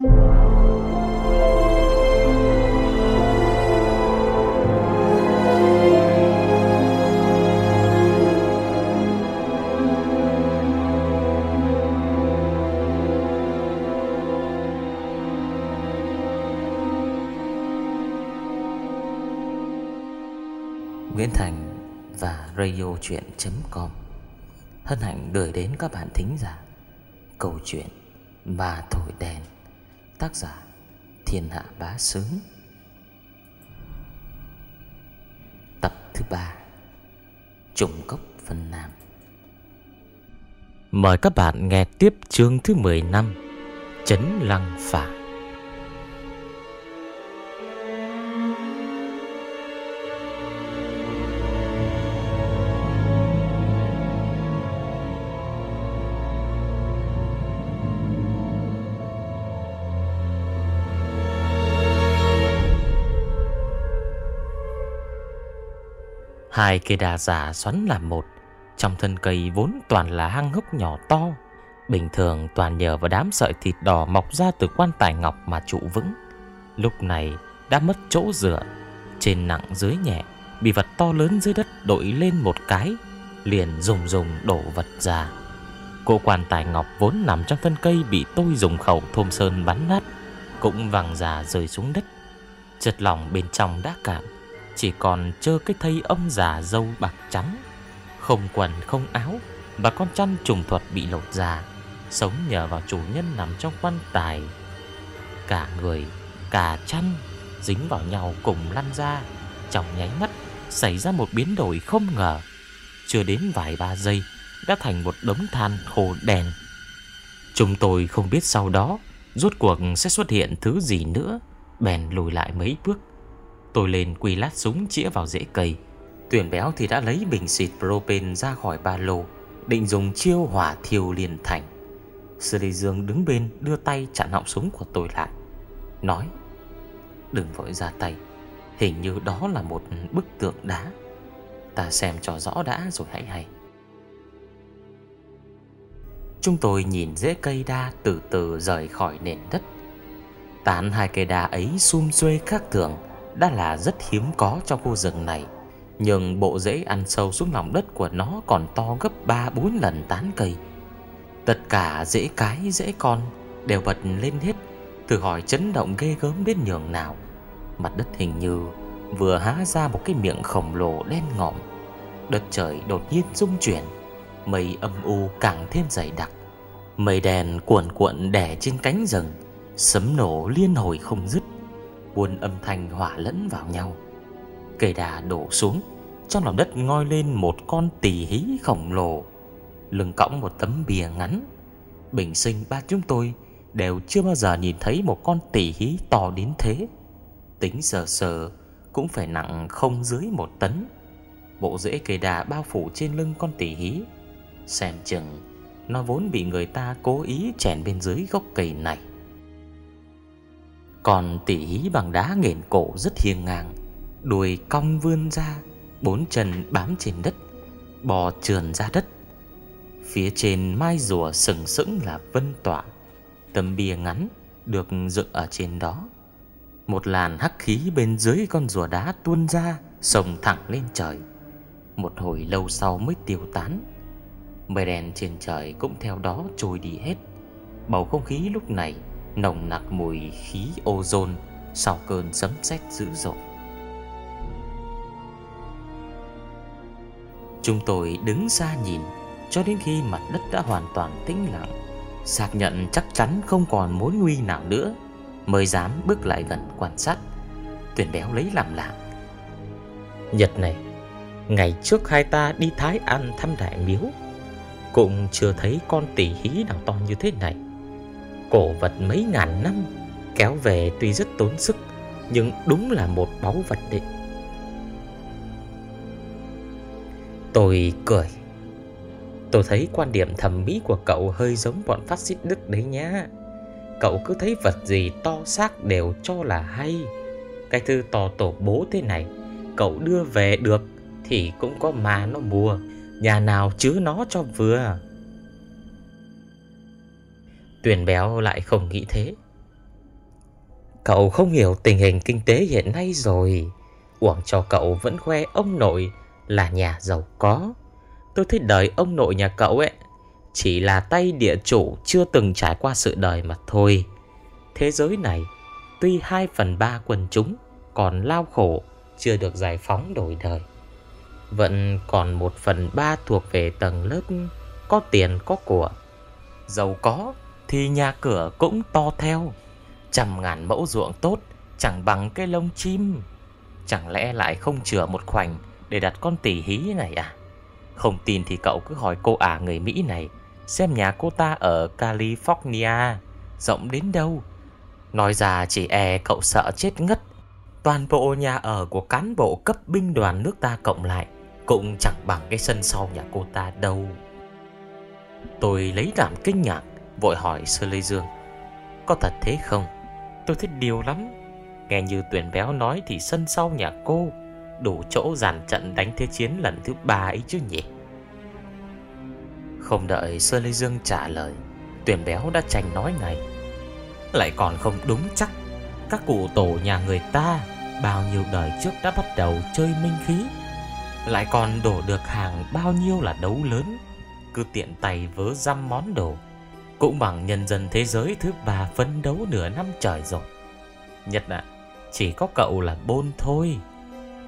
Nguyễn Thành và radiochuyen.com Hân hạnh gửi đến các bạn thính giả Câu chuyện Bà Thổi Đèn. Tác giả Thiên Hạ Bá Sướng Tập thứ ba, Trùng Cốc phần Nam. Mời các bạn nghe tiếp chương thứ 10 năm, Chấn Lăng Phả. Hai cây đà giả xoắn làm một, Trong thân cây vốn toàn là hang hốc nhỏ to. Bình thường toàn nhờ vào đám sợi thịt đỏ mọc ra từ quan tài ngọc mà trụ vững. Lúc này đã mất chỗ dựa, Trên nặng dưới nhẹ, Bị vật to lớn dưới đất đội lên một cái, Liền rùng rùng đổ vật ra. Cô quan tài ngọc vốn nằm trong thân cây Bị tôi dùng khẩu thôm sơn bắn nát, Cũng vàng già rơi xuống đất. Chất lòng bên trong đã cạn chỉ còn trơ cái thây ông già dâu bạc trắng. Không quần không áo Và con chăn trùng thuật bị lột ra Sống nhờ vào chủ nhân nằm trong quan tài. Cả người, cả chăn Dính vào nhau cùng lăn ra Trong nháy mắt Xảy ra một biến đổi không ngờ. Chưa đến vài ba giây Đã thành một đống than khô đèn Chúng tôi không biết sau đó Rốt cuộc sẽ xuất hiện thứ gì nữa Bèn lùi lại mấy bước. Tôi lên quỳ lát súng chĩa vào rễ cây. Tuyển béo thì đã lấy bình xịt propane ra khỏi ba lô, Định dùng chiêu hỏa thiêu liền thành. Sư Lê Dương đứng bên đưa tay chặn họng súng của tôi lại, Nói, Đừng vội ra tay, Hình như đó là một bức tượng đá. Ta xem cho rõ đã rồi hãy hay. Chúng tôi nhìn rễ cây đa từ từ rời khỏi nền đất. Tán hai cây đa ấy xum xuê khác thường đã là rất hiếm có trong khu rừng này. Nhưng bộ rễ ăn sâu xuống lòng đất của nó còn to gấp 3-4 lần tán cây. Tất cả rễ cái, rễ con đều bật lên hết, thử hỏi chấn động ghê gớm đến nhường nào. Mặt đất hình như vừa há ra một cái miệng khổng lồ đen ngòm. Đất trời đột nhiên rung chuyển, mây âm u càng thêm dày đặc. Mây đèn cuộn cuộn đè trên cánh rừng, sấm nổ liên hồi không dứt buồn âm thanh hỏa lẫn vào nhau. Cây đà đổ xuống, trong lòng đất ngoi lên một con tỳ hí khổng lồ, lưng cõng một tấm bìa ngắn. Bình sinh ba chúng tôi đều chưa bao giờ nhìn thấy một con tỳ hí to đến thế. Tính sờ sờ cũng phải nặng không dưới một tấn. Bộ rễ cây đà bao phủ trên lưng con tỳ hí. Xem chừng nó vốn bị người ta cố ý chèn bên dưới gốc cây này. Còn tỉ hí bằng đá nghển cổ rất hiên ngang. Đuôi cong vươn ra, Bốn chân bám trên đất, Bò trườn ra đất. Phía trên mai rùa sừng sững là vân tọa Tấm bia ngắn được dựng ở trên đó. Một làn hắc khí bên dưới con rùa đá tuôn ra, Sồng thẳng lên trời. Một hồi lâu sau mới tiêu tán. Mây đèn trên trời cũng theo đó trôi đi hết. Bầu không khí lúc này nồng nặc mùi khí ozone sau cơn sấm sét dữ dội. Chúng tôi đứng xa nhìn cho đến khi mặt đất đã hoàn toàn tĩnh lặng, xác nhận chắc chắn không còn mối nguy nào nữa, mới dám bước lại gần quan sát. Tuyển béo lấy làm lạ. Nhật này, ngày trước hai ta đi Thái An thăm đại miếu, cũng chưa thấy con tỷ hí nào to như thế này cổ vật mấy ngàn năm, Kéo về tuy rất tốn sức, Nhưng đúng là một báu vật đấy. Tôi cười. Tôi thấy quan điểm thẩm mỹ của cậu hơi giống bọn phát xít Đức đấy nhá. Cậu cứ thấy vật gì to xác đều cho là hay. Cái thư to tổ bố thế này, Cậu đưa về được Thì cũng có mà nó mua. Nhà nào chứa nó cho vừa. Tuyền béo lại không nghĩ thế. Cậu không hiểu tình hình kinh tế hiện nay rồi. Uổng cho cậu vẫn khoe ông nội là nhà giàu có. Tôi thấy đời ông nội nhà cậu ấy Chỉ là tay địa chủ chưa từng trải qua sự đời mà thôi. Thế giới này Tuy 2 phần 3 quần chúng còn lao khổ, chưa được giải phóng đổi đời, Vẫn còn 1 phần 3 thuộc về tầng lớp có tiền có của, Giàu có thì nhà cửa cũng to theo. Trăm ngàn mẫu ruộng tốt, chẳng bằng cái lông chim. Chẳng lẽ lại không chừa một khoảnh để đặt con tỷ hí này à? Không tin thì cậu cứ hỏi cô ả người Mỹ này, Xem nhà cô ta ở California Rộng đến đâu. Nói ra chỉ e cậu sợ chết ngất. Toàn bộ nhà ở của cán bộ cấp binh đoàn nước ta cộng lại Cũng chẳng bằng cái sân sau nhà cô ta đâu. Tôi lấy làm kinh ngạc Vội hỏi Sơ Lê Dương. Có thật thế không? Tôi thích điều lắm. Nghe như tuyển béo nói thì sân sau nhà cô Đủ chỗ dàn trận đánh thế chiến lần thứ ba ấy chứ nhỉ? Không đợi Sơ Lê Dương trả lời Tuyển béo đã tranh nói ngay. Lại còn không đúng chắc, Các cụ tổ nhà người ta Bao nhiêu đời trước đã bắt đầu chơi minh khí, Lại còn đổ được hàng bao nhiêu là đấu lớn, Cứ tiện tay vớ dăm món đồ. Cũng bằng nhân dân thế giới thứ ba phấn đấu nửa năm trời rồi. Nhất ạ Chỉ có cậu là bôn thôi.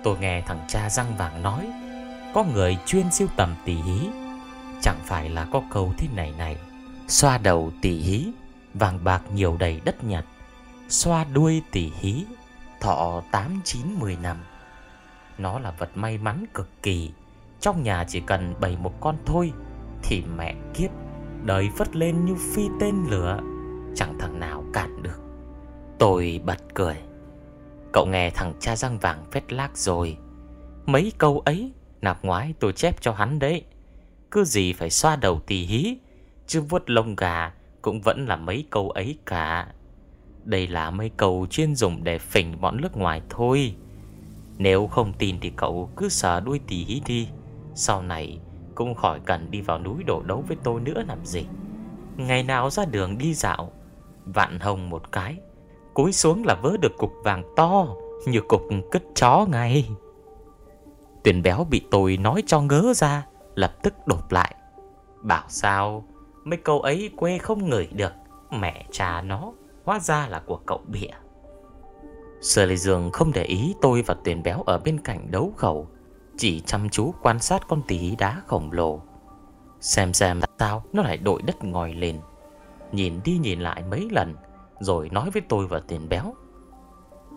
Tôi nghe thằng cha răng vàng nói Có người chuyên siêu tầm tỷ hí. Chẳng phải là có câu thế này này Xoa đầu tỷ hí Vàng bạc nhiều đầy đất nhật. Xoa đuôi tỷ hí Thọ 8, 9, 10 năm. Nó là vật may mắn cực kỳ Trong nhà chỉ cần bày một con thôi Thì mẹ kiếp. Đời phất lên như phi tên lửa, Chẳng thằng nào cản được. Tôi bật cười. Cậu nghe thằng cha răng vàng phét lác rồi. Mấy câu ấy, Nạp ngoái tôi chép cho hắn đấy. Cứ gì phải xoa đầu tì hí, Chứ vuốt lông gà Cũng vẫn là mấy câu ấy cả. Đây là mấy câu chuyên dùng để phỉnh bọn nước ngoài thôi. Nếu không tin thì cậu cứ sờ đuôi tì hí đi. Sau này cũng khỏi cần đi vào núi đổ đấu với tôi nữa làm gì. Ngày nào ra đường đi dạo, Vạn hồng một cái, Cúi xuống là vớ được cục vàng to Như cục cứt chó ngay. Tuyền béo bị tôi nói cho ngớ ra, Lập tức đột lại. Bảo sao, Mấy câu ấy quê không ngửi được, Mẹ cha nó, Hóa ra là của cậu bịa. Sở Lê Dương không để ý tôi và Tuyền béo ở bên cạnh đấu khẩu chỉ chăm chú quan sát con tí đá khổng lồ. Xem xem sao nó lại đội đất ngòi lên. Nhìn đi nhìn lại mấy lần, rồi nói với tôi và tiền béo.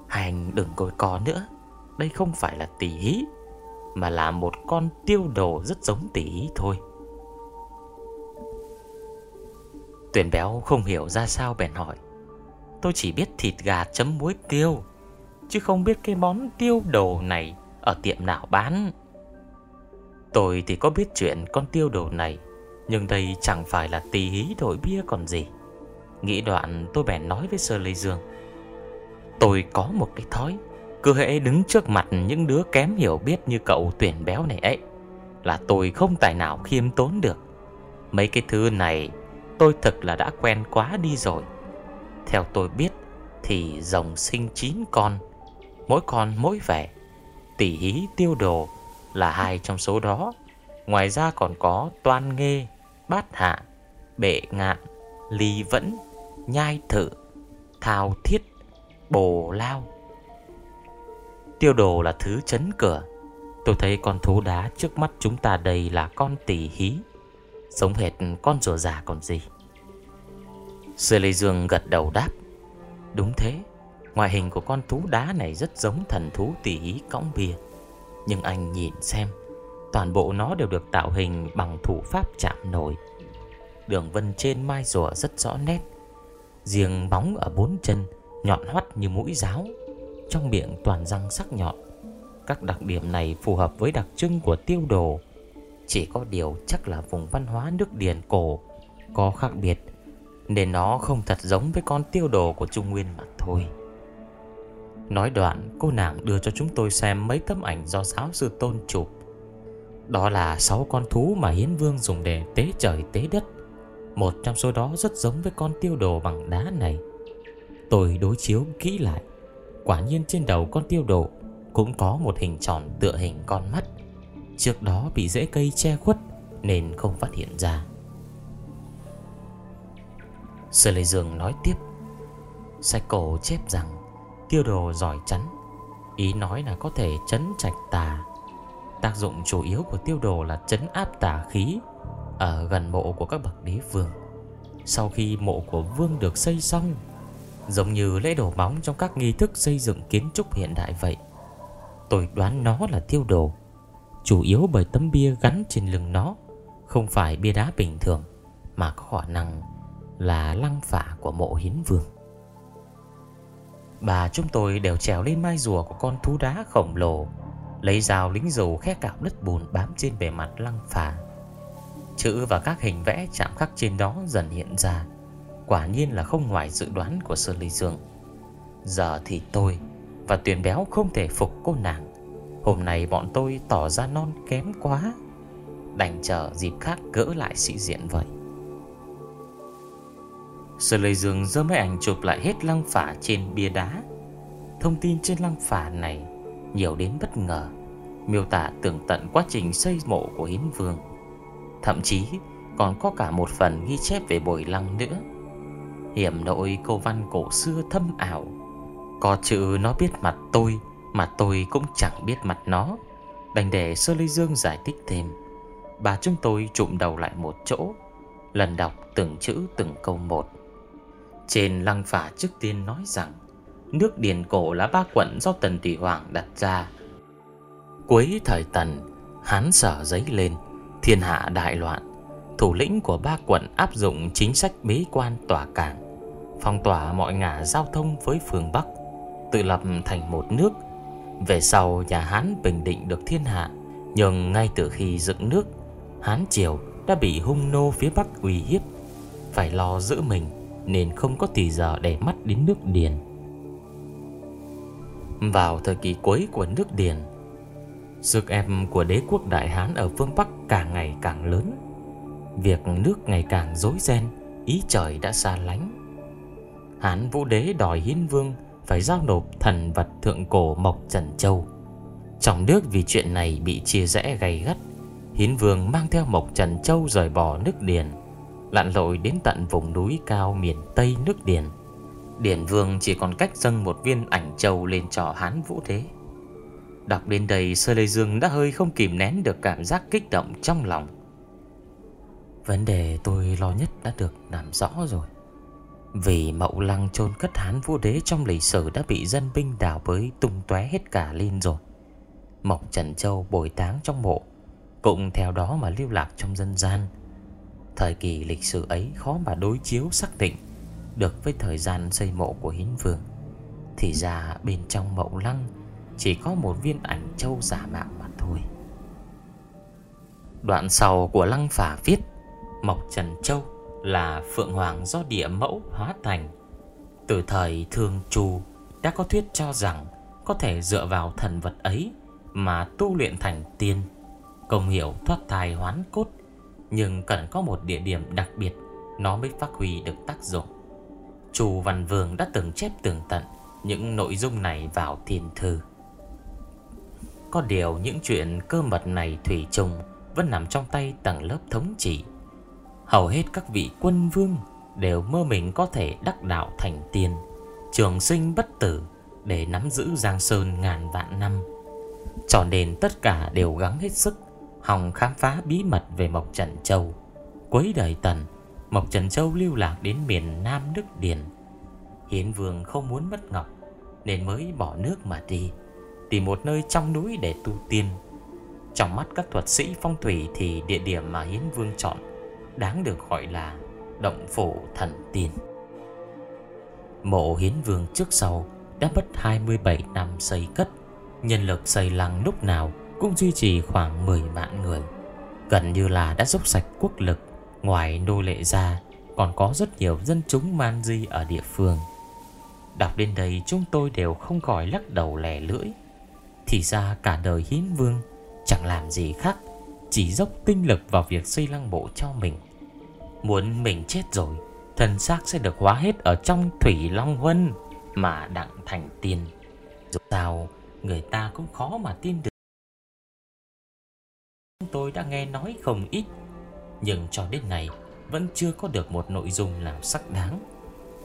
Hành, đừng coi co nữa. Đây không phải là tỷ hí, Mà là một con tiêu đồ rất giống tỷ hí thôi. Tuyển béo không hiểu ra sao bèn hỏi. Tôi chỉ biết thịt gà chấm muối tiêu, Chứ không biết cái món tiêu đồ này ở tiệm nào bán. Tôi thì có biết chuyện con tiêu đồ này, Nhưng đây chẳng phải là tỷ hí đổi bia còn gì. Nghĩ đoạn tôi bèn nói với Sơ Lê Dương, Tôi có một cái thói, Cứ hễ đứng trước mặt những đứa kém hiểu biết như cậu tuyển béo này ấy, Là tôi không tài nào khiêm tốn được. Mấy cái thứ này tôi thực là đã quen quá đi rồi. Theo tôi biết thì rồng sinh chín con, Mỗi con mỗi vẻ Tỷ hí tiêu đồ là hai trong số đó Ngoài ra còn có toan nghê, bát hạ, bệ ngạn, ly vẫn, nhai thử, thao thiết, bồ lao. Tiêu đồ là thứ chấn cửa. Tôi thấy con thú đá trước mắt chúng ta đây là con tỷ hí. sống hệt con rùa già còn gì. Sư Lê Dương gật đầu đáp. Đúng thế, ngoại hình của con thú đá này rất giống thần thú tỷ ý cõng bia. Nhưng anh nhìn xem, toàn bộ nó đều được tạo hình bằng thủ pháp chạm nổi. Đường vân trên mai rùa rất rõ nét. Riêng bóng ở bốn chân Nhọn hoắt như mũi giáo. Trong miệng toàn răng sắc nhọn. Các đặc điểm này phù hợp với đặc trưng của tiêu đồ. Chỉ có điều chắc là vùng văn hóa nước điền cổ Có khác biệt Nên nó không thật giống với con tiêu đồ của Trung Nguyên mà thôi. Nói đoạn, cô nàng đưa cho chúng tôi xem mấy tấm ảnh do giáo sư tôn chụp. Đó là sáu con thú mà Hiến Vương dùng để tế trời, tế đất. Một trong số đó rất giống với con tiêu đồ bằng đá này. Tôi đối chiếu kỹ lại. Quả nhiên trên đầu con tiêu đồ Cũng có một hình tròn tựa hình con mắt. Trước đó bị rễ cây che khuất Nên không phát hiện ra. Sơ Lê Dương nói tiếp. Sách cổ chép rằng Tiêu đồ giỏi chắn. Ý nói là có thể chấn trạch tà. Tác dụng chủ yếu của tiêu đồ là chấn áp tà khí Ở gần mộ của các bậc đế vương. Sau khi mộ của vương được xây xong, Giống như lễ đổ móng trong các nghi thức xây dựng kiến trúc hiện đại vậy, Tôi đoán nó là tiêu đồ, Chủ yếu bởi tấm bia gắn trên lưng nó, Không phải bia đá bình thường, Mà có khả năng là lăng phả của mộ hiến vương. Bà chúng tôi đều trèo lên mai rùa của con thú đá khổng lồ, Lấy dao lính dầu khe cạo đất bùn bám trên bề mặt lăng phà. Chữ và các hình vẽ chạm khắc trên đó dần hiện ra, Quả nhiên là không ngoài dự đoán của sơn Ly Dương Giờ thì tôi và Tuyền Béo không thể phục cô nàng. Hôm nay bọn tôi tỏ ra non kém quá, Đành chờ dịp khác gỡ lại sĩ diện vậy. Sơ Lê Dương dơ máy ảnh chụp lại hết lăng phả trên bia đá. Thông tin trên lăng phả này nhiều đến bất ngờ. Miêu tả tường tận quá trình xây mộ của Hiến Vương. Thậm chí còn có cả một phần ghi chép về bồi lăng nữa. Hiểm nội câu văn cổ xưa thâm ảo. Có chữ nó biết mặt tôi Mà tôi cũng chẳng biết mặt nó. Đành để Sơ Lê Dương giải thích thêm. Bà chúng tôi trụm đầu lại một chỗ, Lần đọc từng chữ từng câu một. Trên lăng phả trước tiên nói rằng, Nước Điền Cổ là ba quận do Tần Thủy Hoàng đặt ra. Cuối thời Tần, Hán sở giấy lên, Thiên hạ đại loạn. Thủ lĩnh của ba quận áp dụng chính sách bế quan tỏa cảng, Phong tỏa mọi ngả giao thông với phương Bắc, Tự lập thành một nước. Về sau, nhà Hán bình định được thiên hạ, Nhưng ngay từ khi dựng nước, Hán Triều đã bị hung nô phía Bắc uy hiếp, Phải lo giữ mình. Nên không có thì giờ để mắt đến nước Điền. Vào thời kỳ cuối của nước Điền, Sức em của đế quốc Đại Hán ở phương Bắc càng ngày càng lớn. Việc nước ngày càng rối ren, Ý trời đã xa lánh. Hán vũ đế đòi hiến vương Phải giao nộp thần vật thượng cổ Mộc Trần Châu. Trong nước vì chuyện này bị chia rẽ gay gắt, Hiến vương mang theo Mộc Trần Châu rời bỏ nước Điền. Lặn lội đến tận vùng núi cao miền Tây nước Điền. Điền vương chỉ còn cách dâng một viên ảnh châu lên trò Hán vũ đế. Đọc đến đây, Sơ Lê Dương đã hơi không kìm nén được cảm giác kích động trong lòng. Vấn đề tôi lo nhất đã được làm rõ rồi. Vì mậu lăng chôn cất hán vũ đế trong lịch sử đã bị dân binh đào bới tung tóe hết cả lên rồi. Mộc Trần Châu bồi táng trong mộ, Cũng theo đó mà lưu lạc trong dân gian. Thời kỳ lịch sử ấy khó mà đối chiếu xác định Được với thời gian xây mộ của Hiến Vương Thì ra bên trong mậu lăng Chỉ có một viên ảnh châu giả mạo mà thôi Đoạn sau của lăng phả viết Mộc Trần Châu là phượng hoàng do địa mẫu hóa thành. Từ thời Thương Chu đã có thuyết cho rằng có thể dựa vào thần vật ấy mà tu luyện thành tiên, công hiệu thoát thai hoán cốt, nhưng cần có một địa điểm đặc biệt nó mới phát huy được tác dụng. Chu Văn Vương đã từng chép tường tận những nội dung này vào thiên thư. Có điều những chuyện cơ mật này thủy chung vẫn nằm trong tay tầng lớp thống trị Hầu hết các vị quân vương đều mơ mình có thể đắc đạo thành tiên, trường sinh bất tử để nắm giữ Giang Sơn ngàn vạn năm. Cho nên tất cả đều gắng hết sức hòng khám phá bí mật về Mộc Trần Châu. Cuối đời Tần, Mộc Trần Châu lưu lạc đến miền Nam nước Điền. Hiến Vương không muốn mất Ngọc nên mới bỏ nước mà đi, tìm một nơi trong núi để tu tiên. Trong mắt các thuật sĩ phong thủy thì địa điểm mà Hiến Vương chọn đáng được gọi là động phủ thần tiên. Mộ hiến vương trước sau đã mất 27 năm xây cất, nhân lực xây lăng lúc nào cũng duy trì khoảng 10 vạn người. Gần như là đã dốc sạch quốc lực, ngoài nô lệ ra còn có rất nhiều dân chúng man di ở địa phương. Đọc đến đây chúng tôi đều không khỏi lắc đầu lẻ lưỡi. Thì ra cả đời hiến vương chẳng làm gì khác chỉ dốc tinh lực vào việc xây lăng mộ cho mình Muốn mình chết rồi Thần xác sẽ được hóa hết ở trong Thủy Long Huân Mà đặng thành tiên Dù sao người ta cũng khó mà tin được Tôi đã nghe nói không ít, Nhưng cho đến nay Vẫn chưa có được một nội dung nào sắc đáng.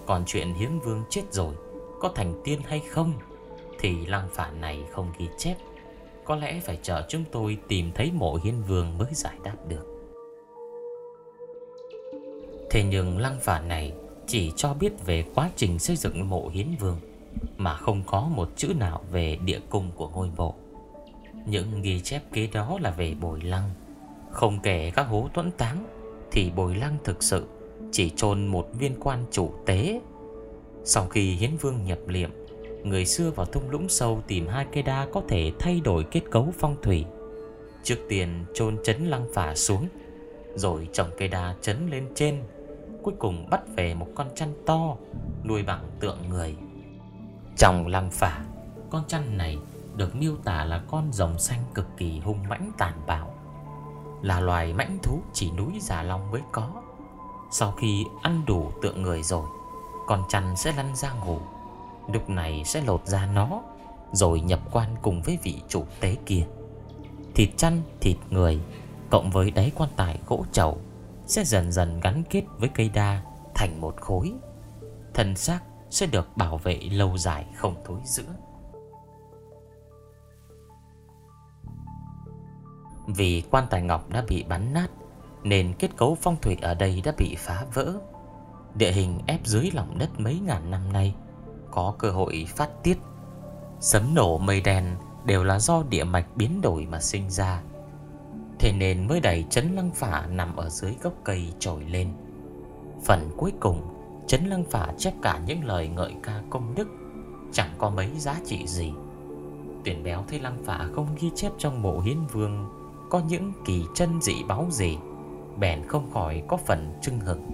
Còn chuyện hiến vương chết rồi, Có thành tiên hay không, Thì lăng phản này không ghi chép. Có lẽ phải chờ chúng tôi tìm thấy mộ hiến vương mới giải đáp được. Thế nhưng lăng phản này chỉ cho biết về quá trình xây dựng mộ hiến vương, Mà không có một chữ nào về địa cung của ngôi mộ. Những ghi chép kế đó là về bồi lăng. Không kể các hố tuẫn táng Thì bồi lăng thực sự chỉ chôn một viên quan chủ tế. Sau khi hiến vương nhập liệm, Người xưa vào thung lũng sâu tìm hai cây đa có thể thay đổi kết cấu phong thủy. Trước tiên chôn chấn lăng phả xuống, Rồi trồng cây đa chấn lên trên, Cuối cùng bắt về một con chăn to Nuôi bằng tượng người. Trong lăng phả Con chăn này được miêu tả là con rồng xanh cực kỳ hung mãnh tàn bạo Là loài mãnh thú chỉ núi Giả Long mới có Sau khi ăn đủ tượng người rồi Con chăn sẽ lăn ra ngủ Lúc này sẽ lột ra nó Rồi nhập quan cùng với vị chủ tế kia Thịt chăn, thịt người Cộng với đáy quan tài gỗ chậu sẽ dần dần gắn kết với cây đa thành một khối. Thân xác sẽ được bảo vệ lâu dài không thối rữa. Vì quan tài ngọc đã bị bắn nát, nên kết cấu phong thủy ở đây đã bị phá vỡ. Địa hình ép dưới lòng đất mấy ngàn năm nay, có cơ hội phát tiết. Sấm nổ mây đen đều là do địa mạch biến đổi mà sinh ra. Thế nên mới đẩy chấn lăng phả nằm ở dưới gốc cây trồi lên Phần cuối cùng, Chấn lăng phả chép cả những lời ngợi ca công đức, Chẳng có mấy giá trị gì Tuyển béo thấy lăng phả không ghi chép trong mộ hiến vương có những kỳ chân dị báo gì, Bèn không khỏi có phần trưng hừng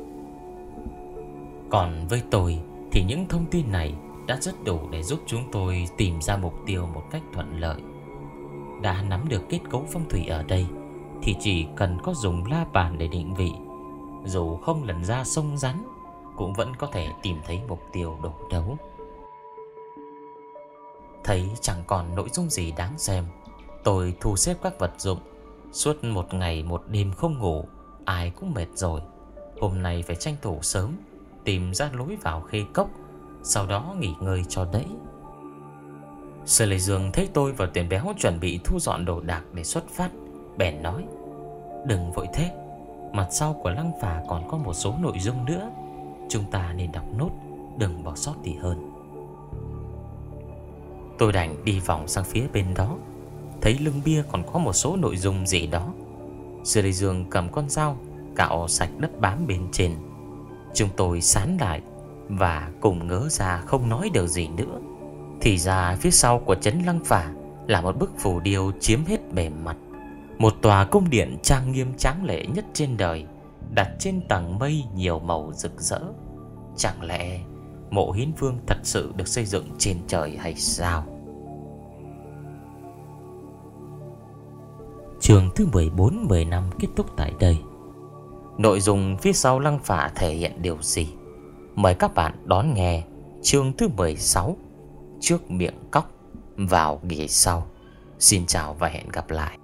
Còn với tôi Thì những thông tin này đã rất đủ để giúp chúng tôi tìm ra mục tiêu một cách thuận lợi. Đã nắm được kết cấu phong thủy ở đây thì chỉ cần có dùng la bàn để định vị, Dù không lần ra sông rắn, Cũng vẫn có thể tìm thấy mục tiêu đổ đấu. Thấy chẳng còn nội dung gì đáng xem, Tôi thu xếp các vật dụng Suốt một ngày, một đêm không ngủ, Ai cũng mệt rồi. Hôm nay phải tranh thủ sớm, Tìm ra lối vào khê cốc, Sau đó nghỉ ngơi cho đẫy sư Lê Dương thấy tôi và tuyển béo chuẩn bị thu dọn đồ đạc để xuất phát, Bèn nói, Đừng vội thế, Mặt sau của lăng phà còn có một số nội dung nữa, Chúng ta nên đọc nốt, Đừng bỏ sót gì hơn. Tôi đành đi vòng sang phía bên đó. Thấy lưng bia còn có một số nội dung gì đó. Sư Lê Dương cầm con dao, Cạo sạch đất bám bên trên. Chúng tôi sán lại Và cùng ngớ ra không nói được gì nữa. Thì ra phía sau của chấn lăng phả Là một bức phù điêu chiếm hết bề mặt. Một tòa cung điện trang nghiêm tráng lệ nhất trên đời, Đặt trên tầng mây nhiều màu rực rỡ. Chẳng lẽ mộ hiến vương thật sự được xây dựng trên trời hay sao? Trường thứ 14 năm kết thúc tại đây. Nội dung phía sau lăng phả thể hiện điều gì? Mời các bạn đón nghe chương thứ 16 Trước miệng cóc, vào ghế sau. Xin chào và hẹn gặp lại.